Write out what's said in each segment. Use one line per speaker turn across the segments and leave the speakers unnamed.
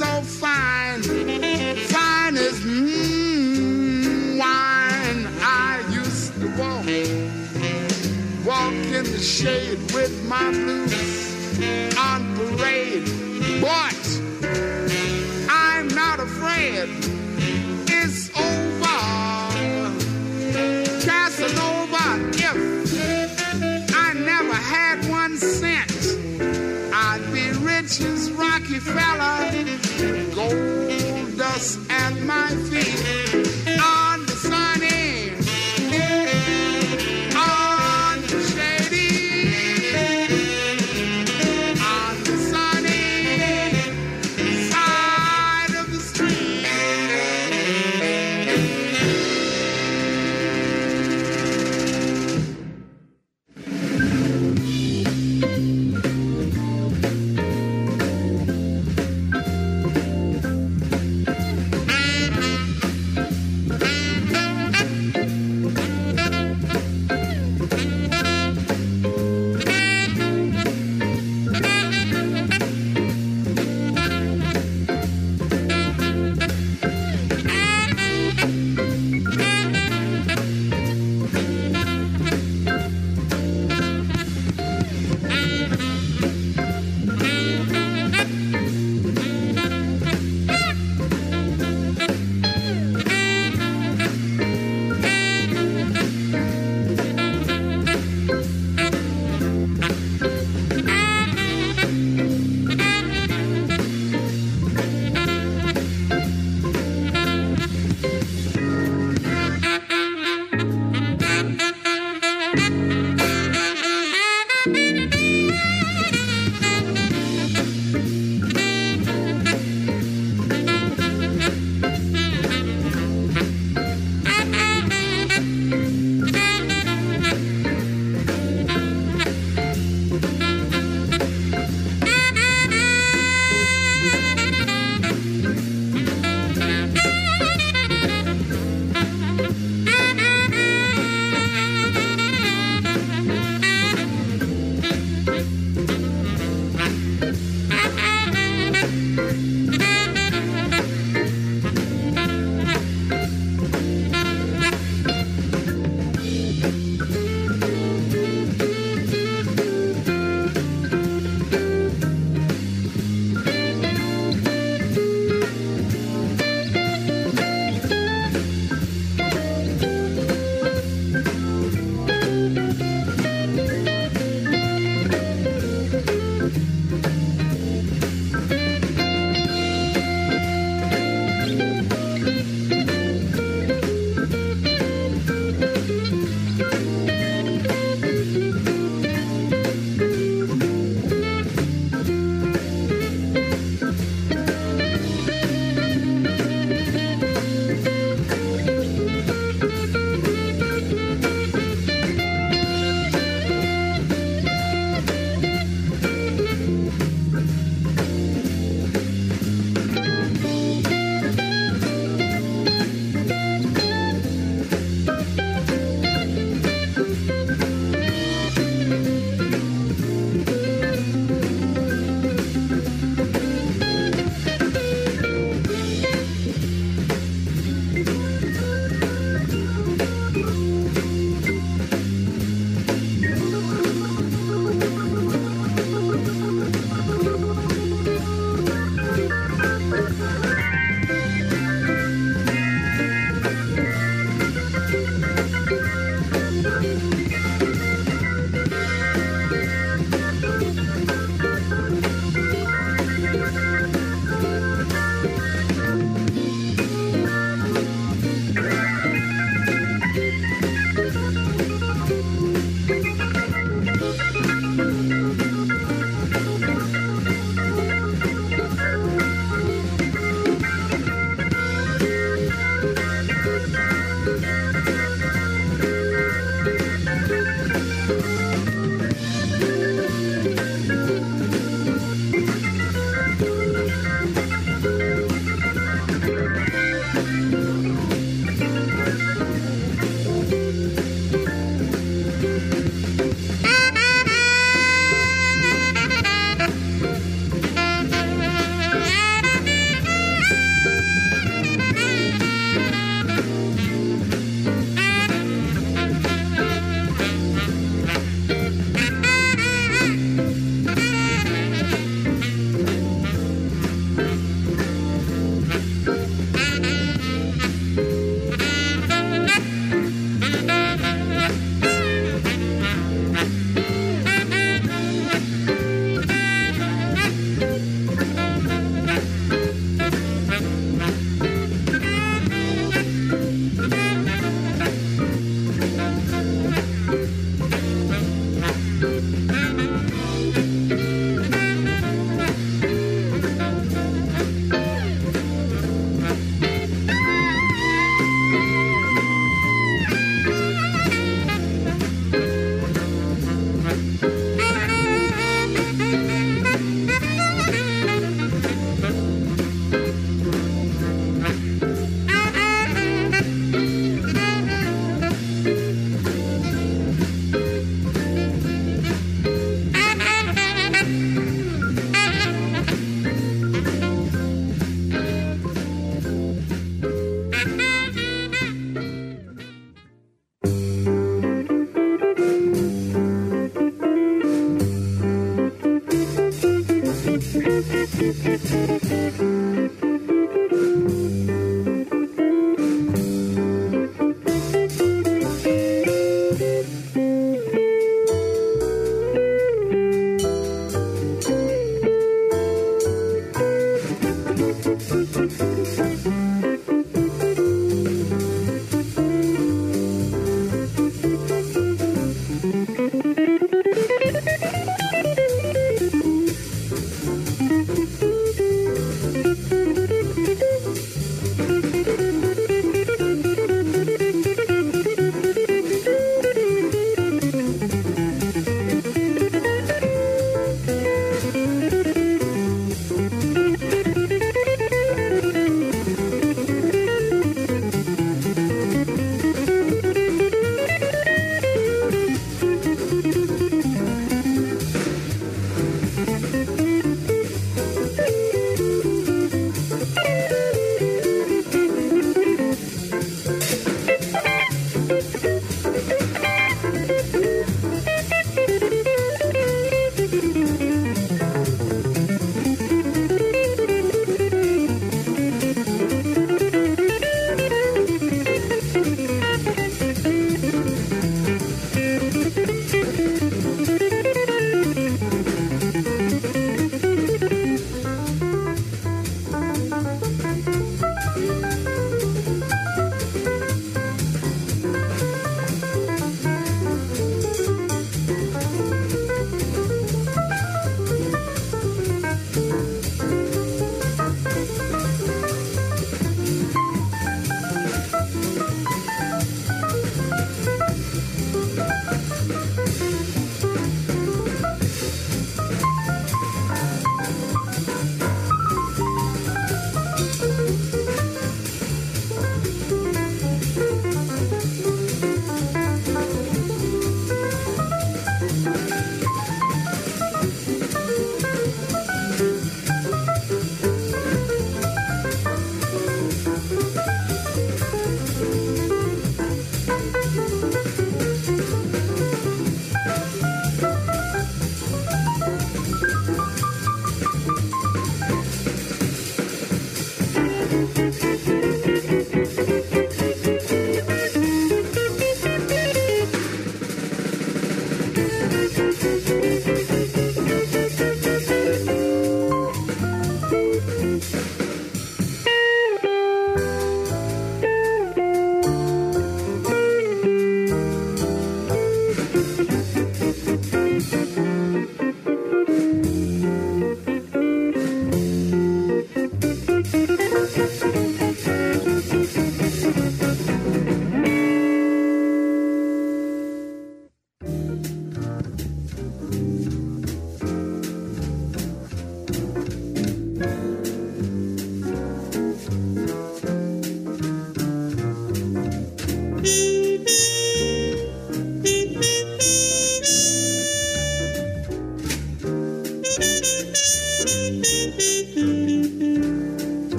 Could Rockefeller gold dust at my feet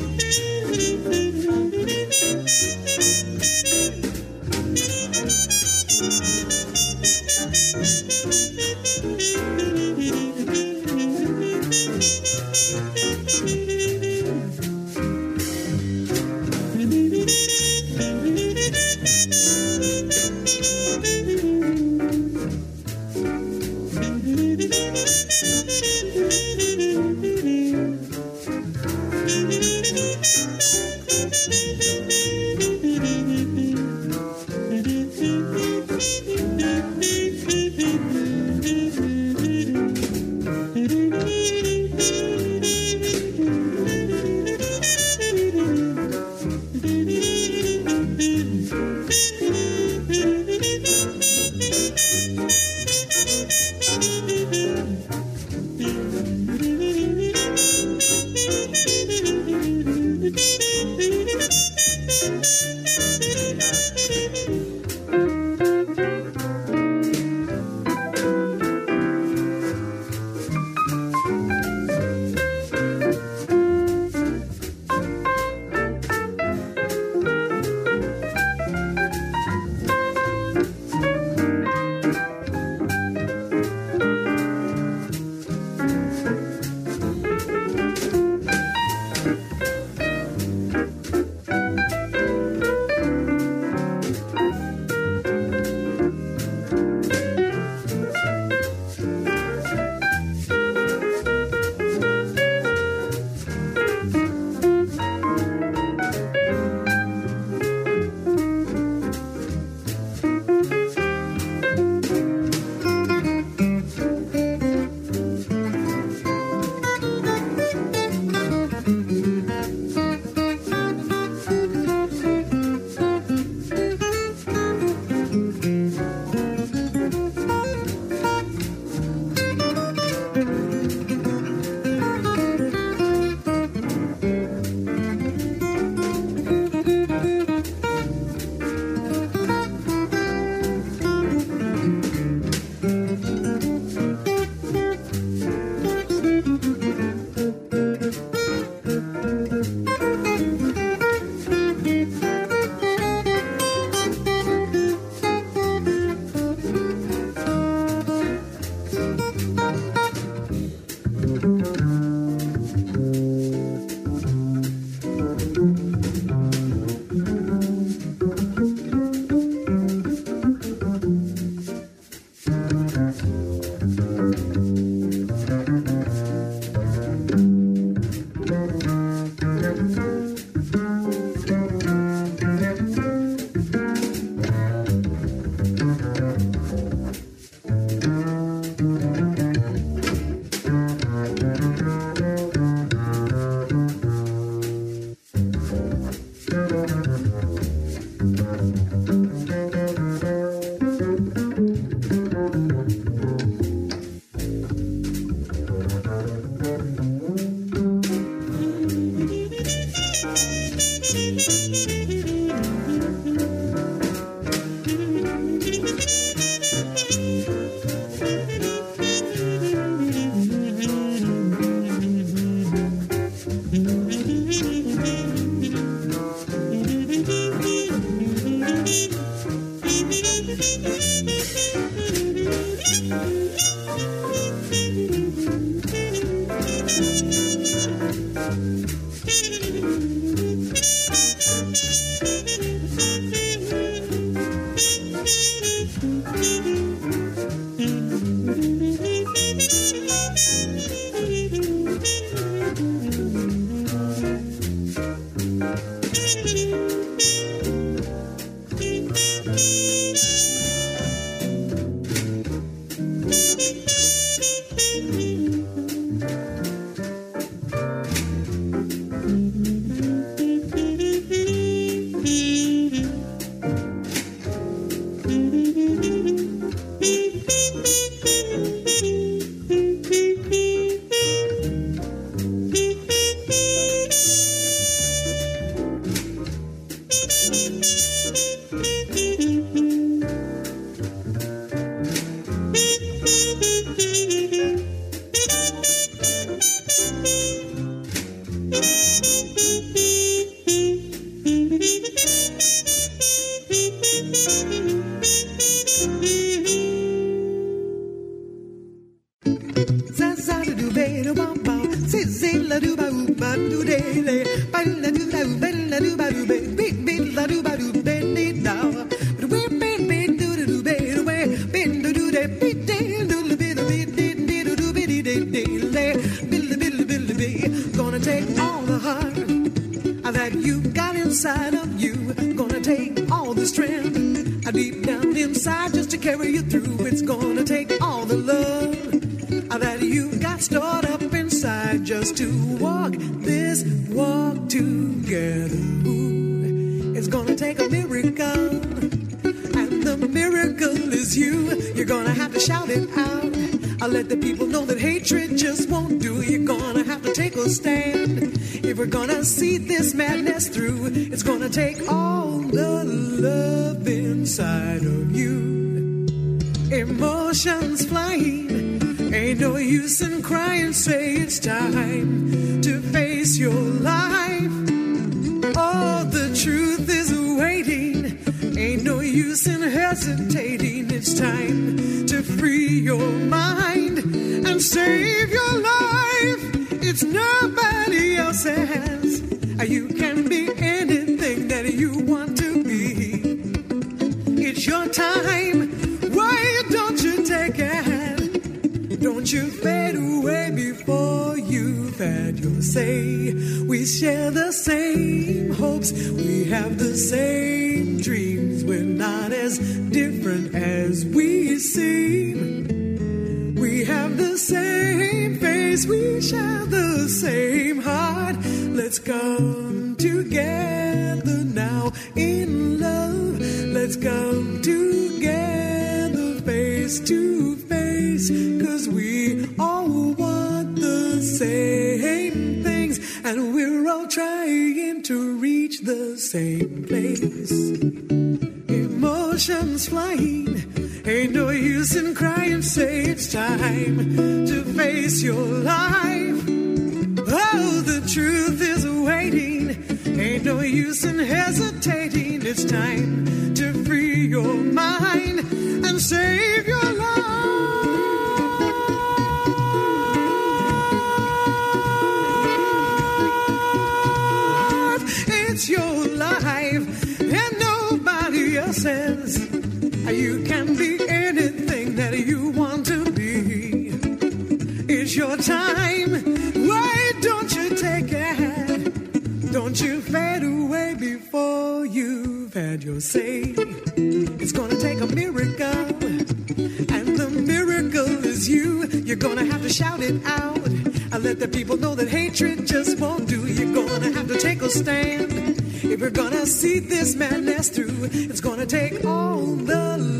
Música
inside of you. Gonna take all the strength deep down inside just to carry you through. It's gonna take all the love that you've got stored up inside just to walk this walk together. Ooh, it's gonna take a miracle, and the miracle is you. You're gonna have to shout it out. I let the people know that hatred just won't do. You're gonna have to take a stand. We're gonna see this madness through, it's gonna take all the love inside of you. Emotions flying, ain't no use in crying. Say it's time to face your life. Oh, the truth is waiting. Ain't no use in hesitating. It's time to free your mind We have the same dreams. We're not as different as we seem. We have the same face. We share the same heart. Let's come together now in love. Let's come together face to face. Cause we all want the same things. And we're all trying to the same place. Emotions flying. Ain't no use in crying. Say it's time to face your life. Oh, the truth is waiting. Ain't no use in hesitating. It's time to free your mind say. It's gonna take a miracle, and the miracle is you. You're gonna have to shout it out. I let the people know that hatred just won't do. You're gonna have to take a stand. If we're gonna see this madness through, it's gonna take all the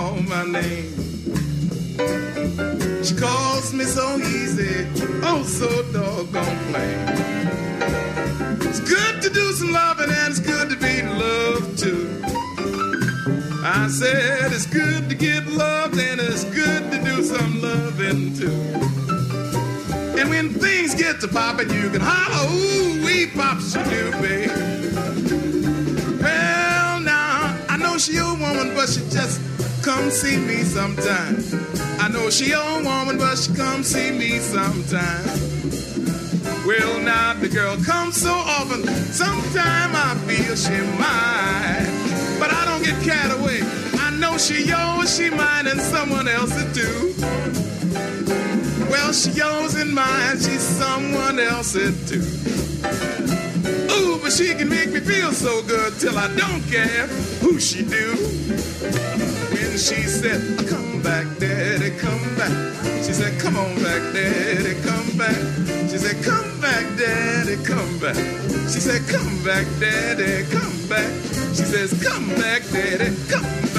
popping, you can holler, ooh, wee pops you do, babe. Well, now, I know she a woman, but she just come see me sometime. I know she a woman, but she come see me sometime. Well, now the girl comes so often, sometime I feel she might. But I don't get carried away. I know she yours, she mine, and someone else to she yours and mine, she's someone else's too. Ooh, but she can make me feel so good till I don't care who she do. When she said, come back, daddy, come back. She said, come on back, daddy, come back. She said, come back, daddy, come back. She said, come back, daddy, come back. She says, come back, daddy, come back,